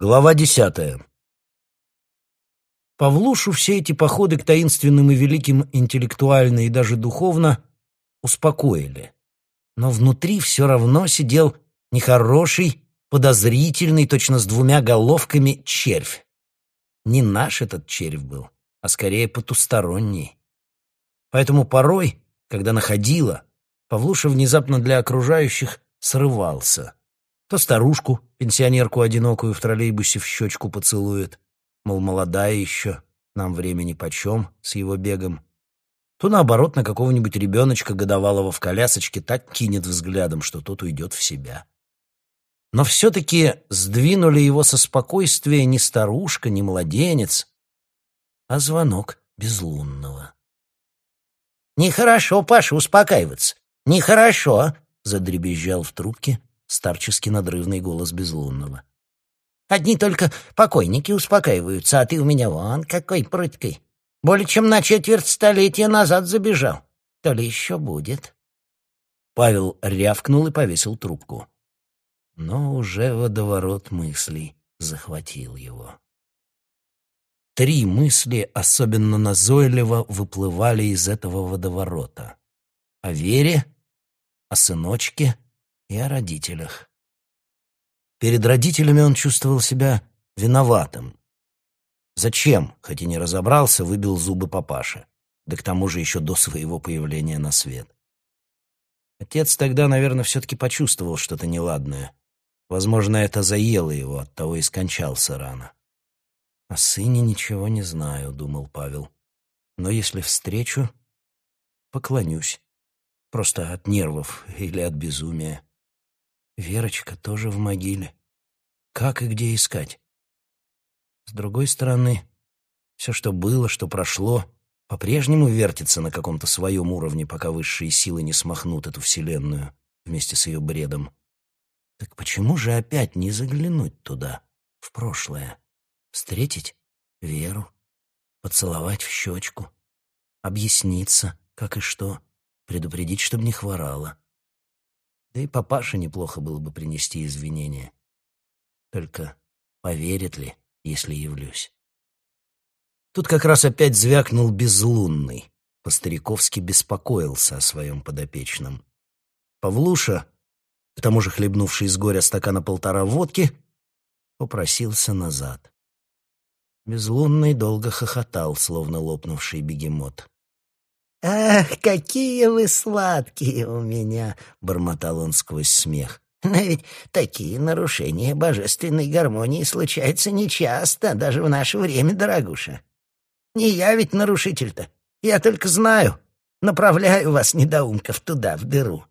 Глава десятая. Павлушу все эти походы к таинственным и великим интеллектуально и даже духовно успокоили. Но внутри все равно сидел нехороший, подозрительный, точно с двумя головками, червь. Не наш этот червь был, а скорее потусторонний. Поэтому порой, когда находила, Павлуша внезапно для окружающих срывался — то старушку, пенсионерку одинокую в троллейбусе в щечку поцелует, мол, молодая еще, нам времени почем с его бегом. То, наоборот, на какого-нибудь ребеночка годовалого в колясочке так кинет взглядом, что тот уйдет в себя. Но все-таки сдвинули его со спокойствия не старушка, не младенец, а звонок безлунного. «Нехорошо, Паша, успокаиваться. Нехорошо», — задребезжал в трубке старческий надрывный голос безлунного. «Одни только покойники успокаиваются, а ты у меня вон какой прыткой. Более чем на четверть столетия назад забежал. То ли еще будет». Павел рявкнул и повесил трубку. Но уже водоворот мыслей захватил его. Три мысли особенно назойливо выплывали из этого водоворота. О Вере, о сыночке — и о родителях. Перед родителями он чувствовал себя виноватым. Зачем, хоть и не разобрался, выбил зубы папаше, да к тому же еще до своего появления на свет. Отец тогда, наверное, все-таки почувствовал что-то неладное. Возможно, это заело его, оттого и скончался рано. «О сыне ничего не знаю», — думал Павел. «Но если встречу, поклонюсь. Просто от нервов или от безумия. Верочка тоже в могиле. Как и где искать? С другой стороны, все, что было, что прошло, по-прежнему вертится на каком-то своем уровне, пока высшие силы не смахнут эту вселенную вместе с ее бредом. Так почему же опять не заглянуть туда, в прошлое? Встретить Веру, поцеловать в щечку, объясниться, как и что, предупредить, чтобы не хворала. Да и папаше неплохо было бы принести извинения. Только поверит ли, если явлюсь? Тут как раз опять звякнул безлунный. По-стариковски беспокоился о своем подопечном. Павлуша, к тому же хлебнувший из горя стакана полтора водки, попросился назад. Безлунный долго хохотал, словно лопнувший бегемот. «Ах, какие вы сладкие у меня!» — бормотал он сквозь смех. «Но ведь такие нарушения божественной гармонии случаются нечасто, даже в наше время, дорогуша. Не я ведь нарушитель-то, я только знаю, направляю вас, недоумков, туда, в дыру.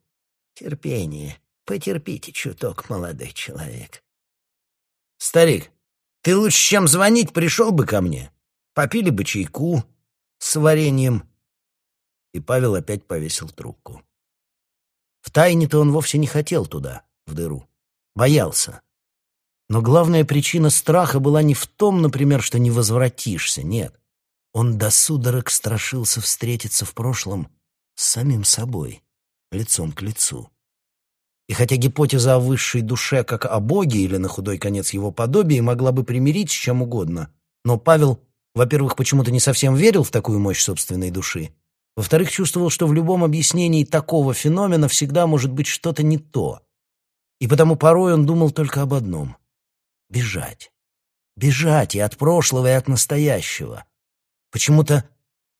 Терпение, потерпите чуток, молодой человек». «Старик, ты лучше, чем звонить, пришел бы ко мне. Попили бы чайку с вареньем» и Павел опять повесил трубку. Втайне-то он вовсе не хотел туда, в дыру. Боялся. Но главная причина страха была не в том, например, что не возвратишься, нет. Он до судорог страшился встретиться в прошлом с самим собой, лицом к лицу. И хотя гипотеза о высшей душе как о Боге или на худой конец его подобии могла бы примирить с чем угодно, но Павел, во-первых, почему-то не совсем верил в такую мощь собственной души, во-вторых, чувствовал, что в любом объяснении такого феномена всегда может быть что-то не то. И потому порой он думал только об одном — бежать. Бежать и от прошлого, и от настоящего. Почему-то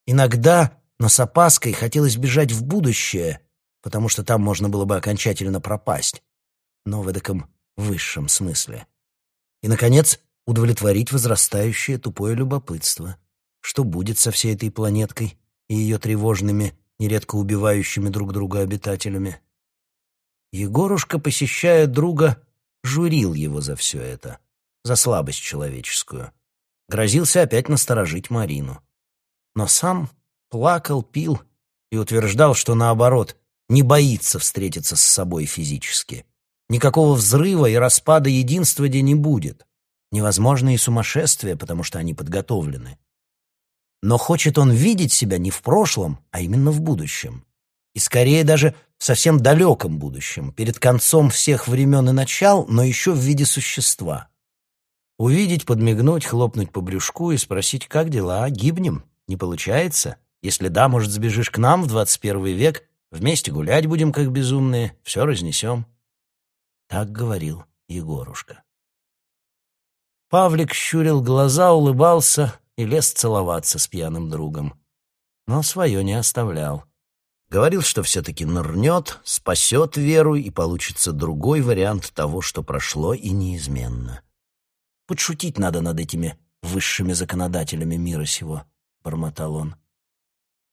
иногда, но с опаской, хотелось бежать в будущее, потому что там можно было бы окончательно пропасть, но в эдаком высшем смысле. И, наконец, удовлетворить возрастающее тупое любопытство. Что будет со всей этой планеткой? И ее тревожными, нередко убивающими друг друга обитателями. Егорушка, посещая друга, журил его за все это, за слабость человеческую. Грозился опять насторожить Марину. Но сам плакал, пил и утверждал, что наоборот, не боится встретиться с собой физически. Никакого взрыва и распада единства где не будет. Невозможно и сумасшествие, потому что они подготовлены. Но хочет он видеть себя не в прошлом, а именно в будущем. И скорее даже в совсем далеком будущем, перед концом всех времен и начал, но еще в виде существа. Увидеть, подмигнуть, хлопнуть по брюшку и спросить, как дела, гибнем? Не получается? Если да, может, сбежишь к нам в двадцать первый век, вместе гулять будем, как безумные, все разнесем. Так говорил Егорушка. Павлик щурил глаза, улыбался и лез целоваться с пьяным другом. Но свое не оставлял. Говорил, что все-таки нырнет, спасет Веру, и получится другой вариант того, что прошло и неизменно. Подшутить надо над этими высшими законодателями мира сего, — бормотал он.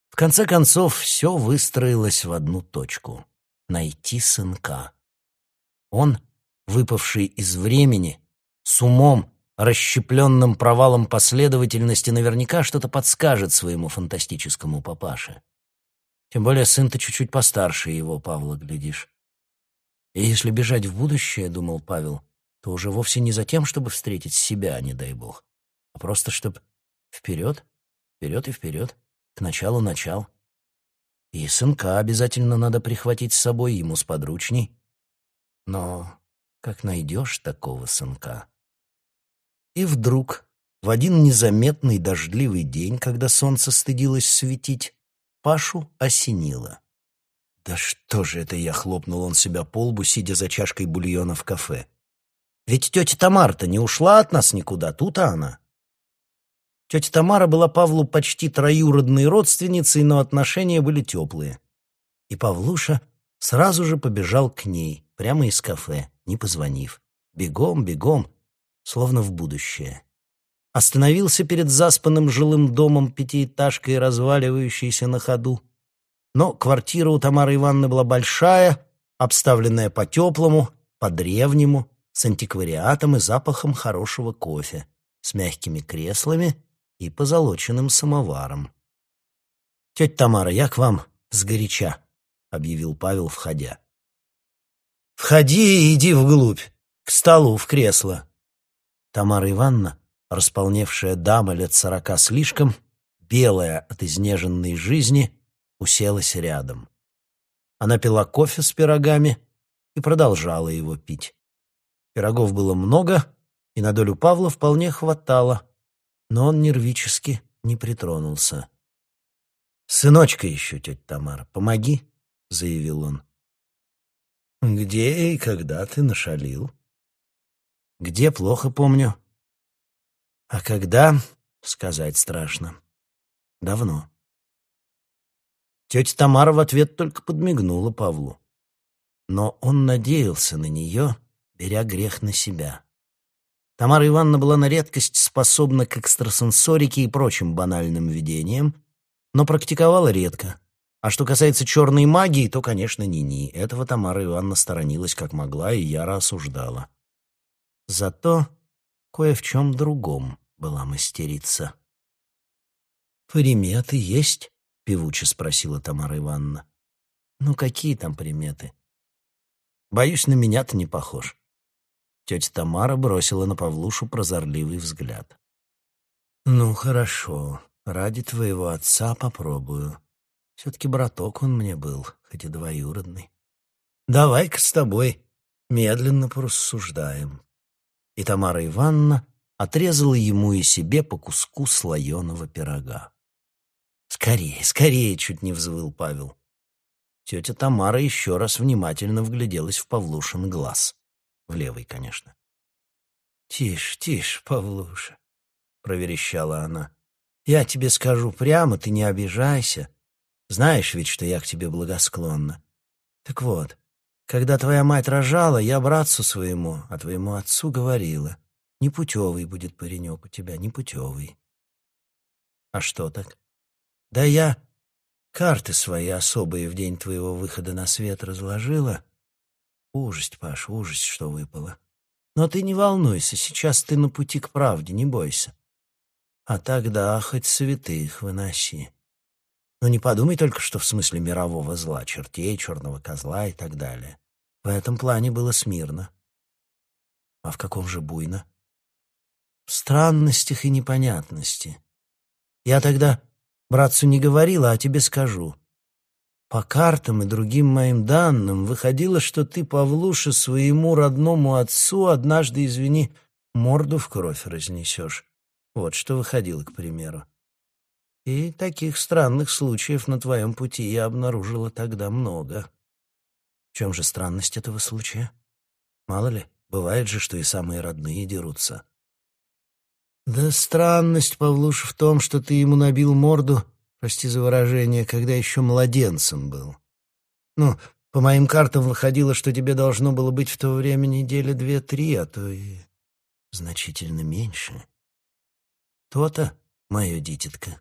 В конце концов, все выстроилось в одну точку — найти сынка. Он, выпавший из времени, с умом, расщепленным провалом последовательности, наверняка что-то подскажет своему фантастическому папаше. Тем более сын-то чуть-чуть постарше его, Павла, глядишь. И если бежать в будущее, — думал Павел, — то уже вовсе не за тем, чтобы встретить себя, не дай бог, а просто чтобы вперед, вперед и вперед, к началу начал. И сынка обязательно надо прихватить с собой, ему сподручней. Но как найдешь такого сынка? И вдруг, в один незаметный дождливый день, когда солнце стыдилось светить, Пашу осенило. «Да что же это я?» — хлопнул он себя по лбу, сидя за чашкой бульона в кафе. «Ведь тетя Тамара-то не ушла от нас никуда, тут она». Тетя Тамара была Павлу почти троюродной родственницей, но отношения были теплые. И Павлуша сразу же побежал к ней, прямо из кафе, не позвонив. Бегом, бегом, словно в будущее остановился перед заспанным жилым домом пятиэтажкой, разваливающейся на ходу. Но квартира у Тамары Ивановны была большая, обставленная по-теплому, по-древнему, с антиквариатом и запахом хорошего кофе, с мягкими креслами и позолоченным самоваром. «Тетя Тамара, я к вам сгоряча», — объявил Павел, входя. «Входи и иди вглубь, к столу, в кресло». Тамара Ивановна располневшая дама лет сорока слишком, белая от изнеженной жизни, уселась рядом. Она пила кофе с пирогами и продолжала его пить. Пирогов было много, и на долю Павла вполне хватало, но он нервически не притронулся. «Сыночка еще, тетя Тамара, помоги», — заявил он. «Где и когда ты нашалил?» «Где, плохо помню. А когда, сказать страшно. Давно. Тетя Тамара в ответ только подмигнула Павлу. Но он надеялся на нее, беря грех на себя. Тамара Ивановна была на редкость способна к экстрасенсорике и прочим банальным видениям, но практиковала редко. А что касается черной магии, то, конечно, ни-ни. Этого Тамара Ивановна сторонилась как могла и яро осуждала. Зато кое в чем другом была мастерица. «Приметы есть?» — певуче спросила Тамара Ивановна. «Ну, какие там приметы?» «Боюсь, на меня ты не похож». Тетя Тамара бросила на Павлушу прозорливый взгляд. «Ну, хорошо. Ради твоего отца попробую. Все-таки браток он мне был, хоть и двоюродный. Давай-ка с тобой медленно порассуждаем и Тамара Ивановна отрезала ему и себе по куску слоеного пирога. «Скорее, скорее!» — чуть не взвыл Павел. Тетя Тамара еще раз внимательно вгляделась в Павлушин глаз. В левый, конечно. «Тише, тише, Павлуша!» — проверещала она. «Я тебе скажу прямо, ты не обижайся. Знаешь ведь, что я к тебе благосклонна. Так вот, когда твоя мать рожала, я братцу своему, а твоему отцу говорила, непутевый будет паренек у тебя, непутевый. А что так? Да я карты свои особые в день твоего выхода на свет разложила. Ужасть, Паш, ужасть, что выпало. Но ты не волнуйся, сейчас ты на пути к правде, не бойся. А тогда хоть святых выноси. Но не подумай только, что в смысле мирового зла, чертей, черного козла и так далее. В этом плане было смирно. А в каком же буйно? В странностях и непонятности. Я тогда братцу не говорила, а тебе скажу. По картам и другим моим данным выходило, что ты, Павлуша, своему родному отцу однажды, извини, морду в кровь разнесешь. Вот что выходило, к примеру. И таких странных случаев на твоем пути я обнаружила тогда много. В чем же странность этого случая? Мало ли, бывает же, что и самые родные дерутся. Да странность, Павлуш, в том, что ты ему набил морду, прости за выражение, когда еще младенцем был. Ну, по моим картам выходило, что тебе должно было быть в то время недели две-три, а то и значительно меньше. То-то, мое дитятко.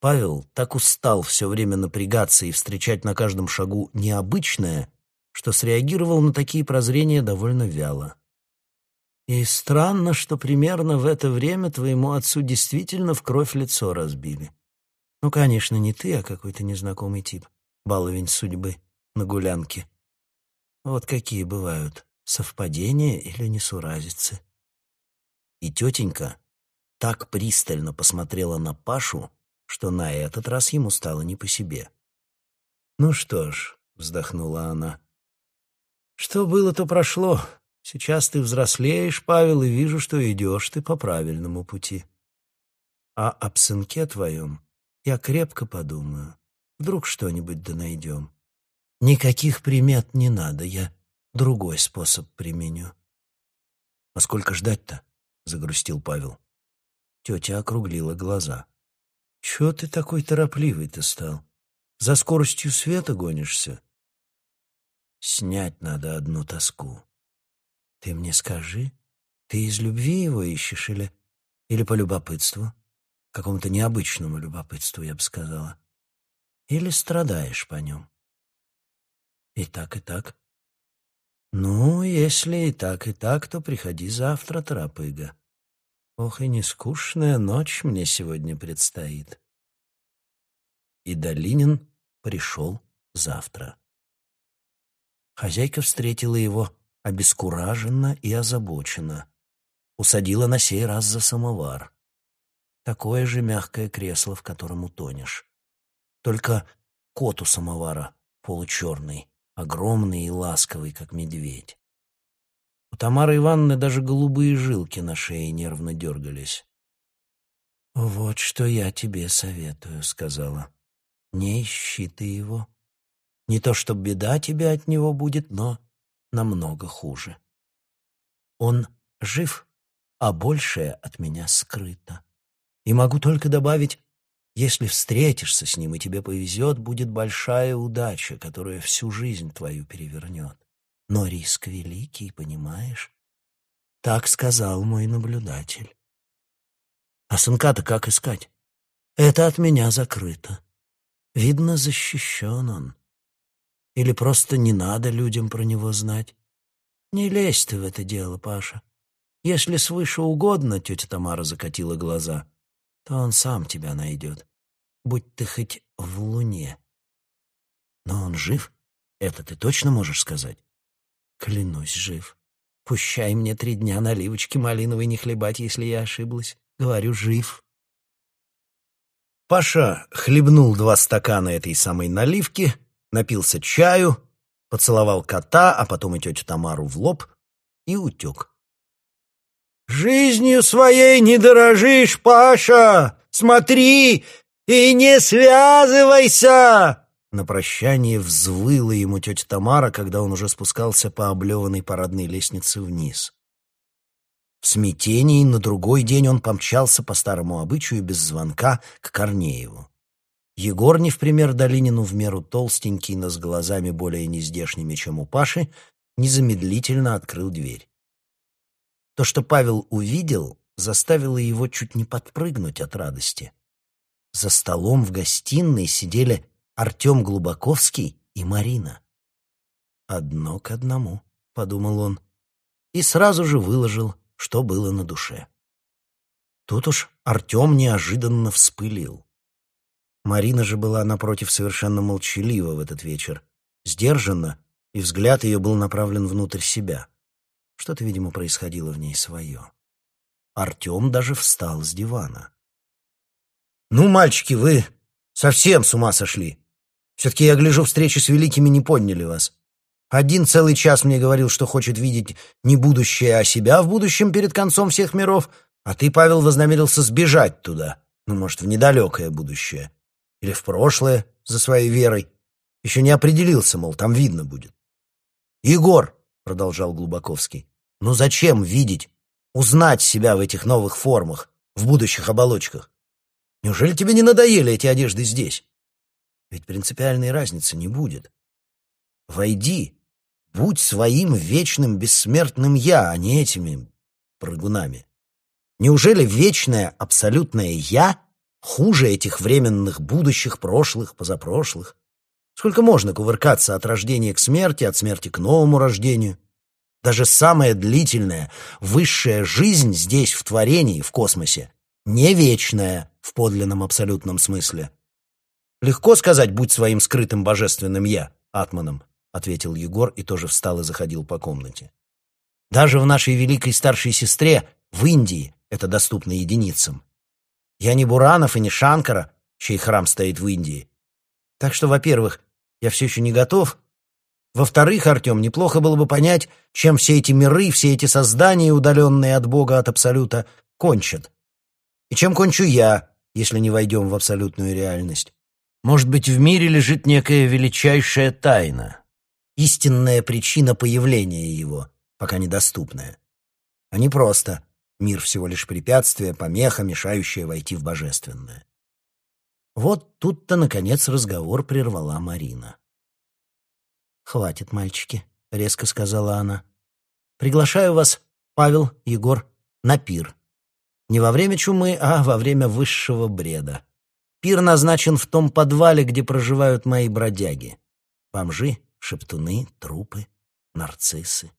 Павел так устал все время напрягаться и встречать на каждом шагу необычное, что среагировал на такие прозрения довольно вяло. И странно, что примерно в это время твоему отцу действительно в кровь лицо разбили. Ну, конечно, не ты, а какой-то незнакомый тип, баловень судьбы на гулянке. Вот какие бывают совпадения или несуразицы. И тетенька так пристально посмотрела на Пашу, что на этот раз ему стало не по себе. «Ну что ж», — вздохнула она, — «что было, то прошло. Сейчас ты взрослеешь, Павел, и вижу, что идешь ты по правильному пути. А об сынке твоем я крепко подумаю. Вдруг что-нибудь да найдем. Никаких примет не надо, я другой способ применю». «А сколько ждать-то?» — загрустил Павел. Тетя округлила глаза. Чего ты такой торопливый-то стал? За скоростью света гонишься? Снять надо одну тоску. Ты мне скажи, ты из любви его ищешь или... Или по любопытству? Какому-то необычному любопытству, я бы сказала. Или страдаешь по нем? И так, и так. Ну, если и так, и так, то приходи завтра, Тарапыга. Ох, и нескучная ночь мне сегодня предстоит. И Долинин пришел завтра. Хозяйка встретила его обескураженно и озабоченно. Усадила на сей раз за самовар. Такое же мягкое кресло, в котором утонешь. Только кот у самовара получерный, огромный и ласковый, как медведь. У Тамары Ивановны даже голубые жилки на шее нервно дергались. «Вот что я тебе советую», — сказала. «Не ищи ты его. Не то, что беда тебе от него будет, но намного хуже. Он жив, а большее от меня скрыто. И могу только добавить, если встретишься с ним и тебе повезет, будет большая удача, которая всю жизнь твою перевернет. Но риск великий, понимаешь? Так сказал мой наблюдатель. А сынка-то как искать? Это от меня закрыто. Видно, защищен он. Или просто не надо людям про него знать. Не лезь ты в это дело, Паша. Если свыше угодно, тетя Тамара закатила глаза, то он сам тебя найдет. Будь ты хоть в луне. Но он жив? Это ты точно можешь сказать? Клянусь, жив. Пущай мне три дня наливочки малиновой не хлебать, если я ошиблась. Говорю, жив. Паша хлебнул два стакана этой самой наливки, напился чаю, поцеловал кота, а потом и тетю Тамару в лоб и утек. «Жизнью своей не дорожишь, Паша! Смотри и не связывайся!» На прощание взвыла ему тетя Тамара, когда он уже спускался по облеванной парадной лестнице вниз. В смятении на другой день он помчался по старому обычаю без звонка к Корнееву. Егор, не в пример Долинину, в меру толстенький, но с глазами более нездешними, чем у Паши, незамедлительно открыл дверь. То, что Павел увидел, заставило его чуть не подпрыгнуть от радости. За столом в гостиной сидели Артем Глубоковский и Марина. «Одно к одному», — подумал он, и сразу же выложил, что было на душе. Тут уж Артем неожиданно вспылил. Марина же была, напротив, совершенно молчалива в этот вечер, сдержанна, и взгляд ее был направлен внутрь себя. Что-то, видимо, происходило в ней свое. Артем даже встал с дивана. «Ну, мальчики, вы совсем с ума сошли!» Все-таки, я гляжу, встречи с великими не подняли вас. Один целый час мне говорил, что хочет видеть не будущее, а себя в будущем перед концом всех миров, а ты, Павел, вознамерился сбежать туда, ну, может, в недалекое будущее. Или в прошлое, за своей верой. Еще не определился, мол, там видно будет. «Егор», — продолжал Глубаковский, — «ну зачем видеть, узнать себя в этих новых формах, в будущих оболочках? Неужели тебе не надоели эти одежды здесь? Ведь принципиальной разницы не будет. Войди, будь своим вечным бессмертным «я», а не этими прыгунами. Неужели вечное абсолютное «я» хуже этих временных будущих, прошлых, позапрошлых? Сколько можно кувыркаться от рождения к смерти, от смерти к новому рождению? Даже самая длительная, высшая жизнь здесь, в творении, в космосе, не вечная в подлинном абсолютном смысле. Легко сказать «будь своим скрытым божественным я», атманом, ответил Егор и тоже встал и заходил по комнате. Даже в нашей великой старшей сестре, в Индии, это доступно единицам. Я не Буранов и не Шанкара, чей храм стоит в Индии. Так что, во-первых, я все еще не готов. Во-вторых, Артем, неплохо было бы понять, чем все эти миры, все эти создания, удаленные от Бога, от Абсолюта, кончат. И чем кончу я, если не войдем в абсолютную реальность? Может быть, в мире лежит некая величайшая тайна, истинная причина появления его, пока недоступная. А не просто мир всего лишь препятствие, помеха, мешающая войти в божественное. Вот тут-то, наконец, разговор прервала Марина. «Хватит, мальчики», — резко сказала она. «Приглашаю вас, Павел, Егор, на пир. Не во время чумы, а во время высшего бреда. Пир назначен в том подвале, где проживают мои бродяги. Бомжи, шептуны, трупы, нарциссы.